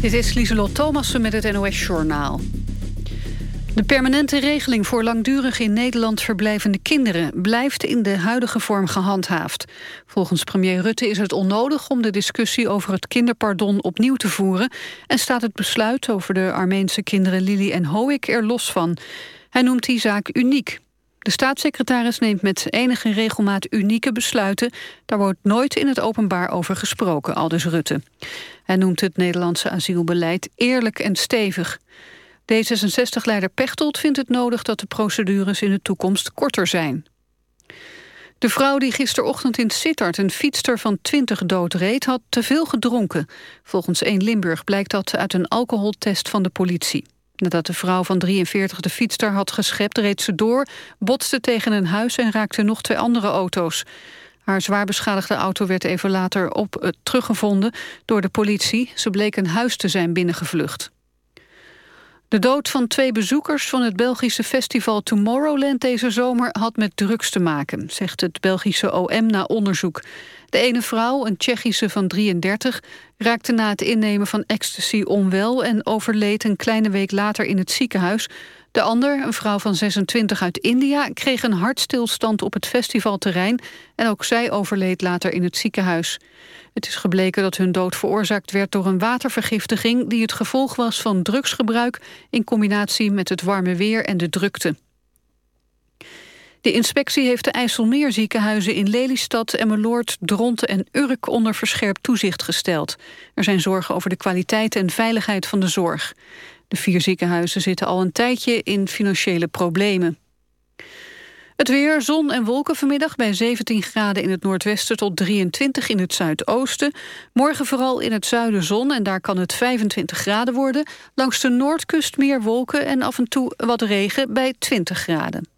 Dit is Lieselot Thomassen met het NOS-journaal. De permanente regeling voor langdurig in Nederland verblijvende kinderen... blijft in de huidige vorm gehandhaafd. Volgens premier Rutte is het onnodig om de discussie over het kinderpardon opnieuw te voeren... en staat het besluit over de Armeense kinderen Lili en Hoik er los van. Hij noemt die zaak uniek. De staatssecretaris neemt met enige regelmaat unieke besluiten. Daar wordt nooit in het openbaar over gesproken, aldus Rutte. Hij noemt het Nederlandse asielbeleid eerlijk en stevig. D66-leider Pechtold vindt het nodig dat de procedures in de toekomst korter zijn. De vrouw die gisterochtend in Sittard een fietster van 20 doodreed... had te veel gedronken. Volgens 1 Limburg blijkt dat uit een alcoholtest van de politie. Nadat de vrouw van 43 de fietster had geschept, reed ze door... botste tegen een huis en raakte nog twee andere auto's. Haar zwaar beschadigde auto werd even later op uh, teruggevonden door de politie. Ze bleek een huis te zijn binnengevlucht. De dood van twee bezoekers van het Belgische festival Tomorrowland deze zomer had met drugs te maken, zegt het Belgische OM na onderzoek. De ene vrouw, een Tsjechische van 33, raakte na het innemen van ecstasy onwel en overleed een kleine week later in het ziekenhuis. De ander, een vrouw van 26 uit India, kreeg een hartstilstand op het festivalterrein en ook zij overleed later in het ziekenhuis. Het is gebleken dat hun dood veroorzaakt werd door een watervergiftiging... die het gevolg was van drugsgebruik in combinatie met het warme weer en de drukte. De inspectie heeft de IJsselmeerziekenhuizen in Lelystad, Emmeloord, Dronten en Urk onder verscherpt toezicht gesteld. Er zijn zorgen over de kwaliteit en veiligheid van de zorg. De vier ziekenhuizen zitten al een tijdje in financiële problemen. Het weer, zon en wolken vanmiddag bij 17 graden in het noordwesten tot 23 in het zuidoosten. Morgen vooral in het zuiden zon en daar kan het 25 graden worden. Langs de noordkust meer wolken en af en toe wat regen bij 20 graden.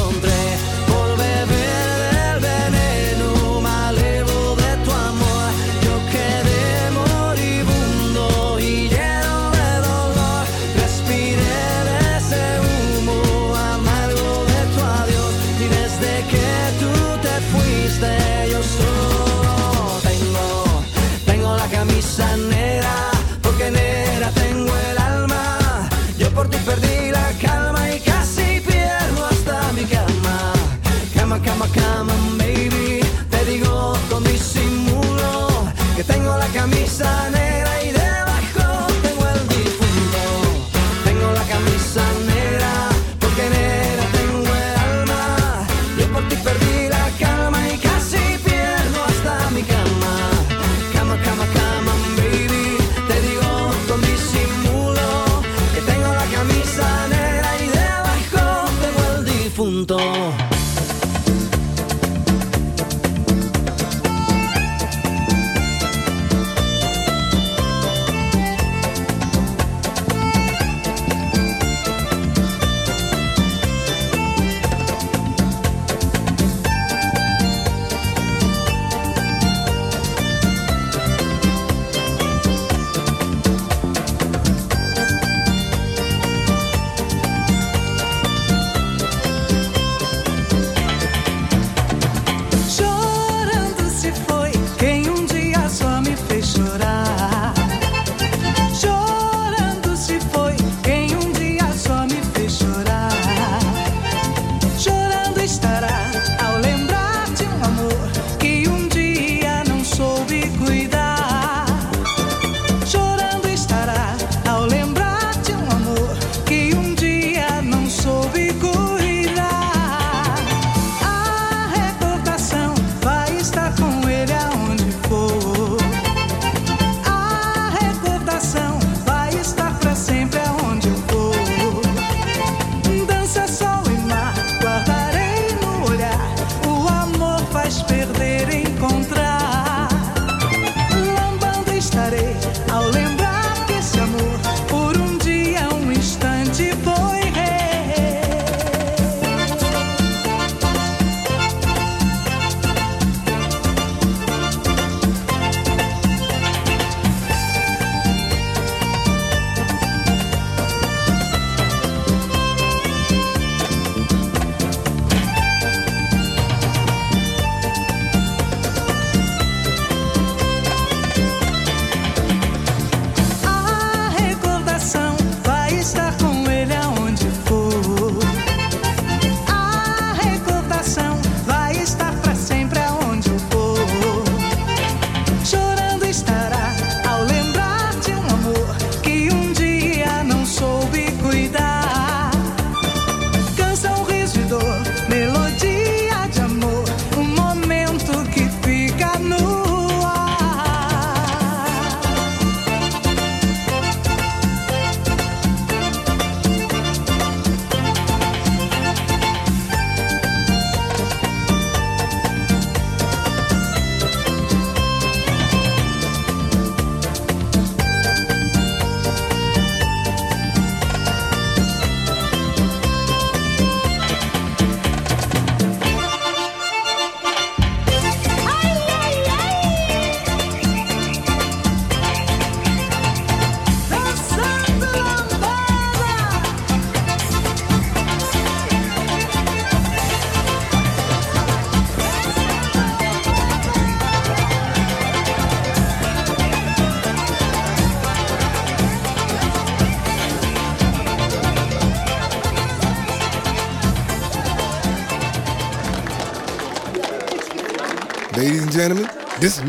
sana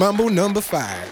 Mumble number five.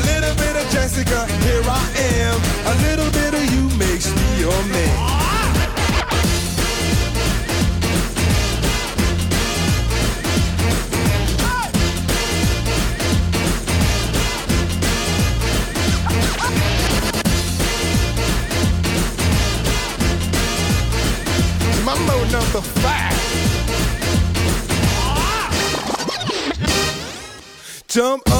A little bit of Jessica, here I am. A little bit of you makes me your man. Mambo number five. Jump up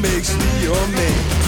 makes me your man.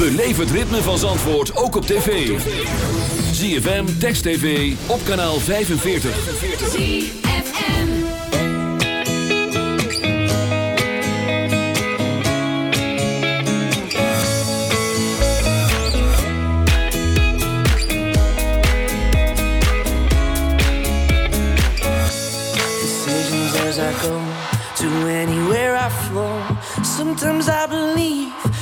Beleef het ritme van Zandvoort ook op tv. ZFM, Text TV, op kanaal 45. Decisions as I go, to anywhere I flow. Sometimes I believe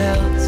else.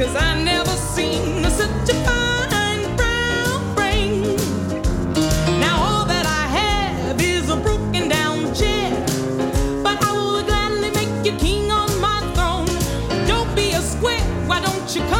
cause I never seen such a fine brown frame. Now all that I have is a broken down chair, but I will gladly make you king on my throne. Don't be a square, why don't you come